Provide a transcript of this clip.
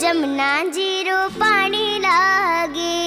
Jamuna zero पानी लागे।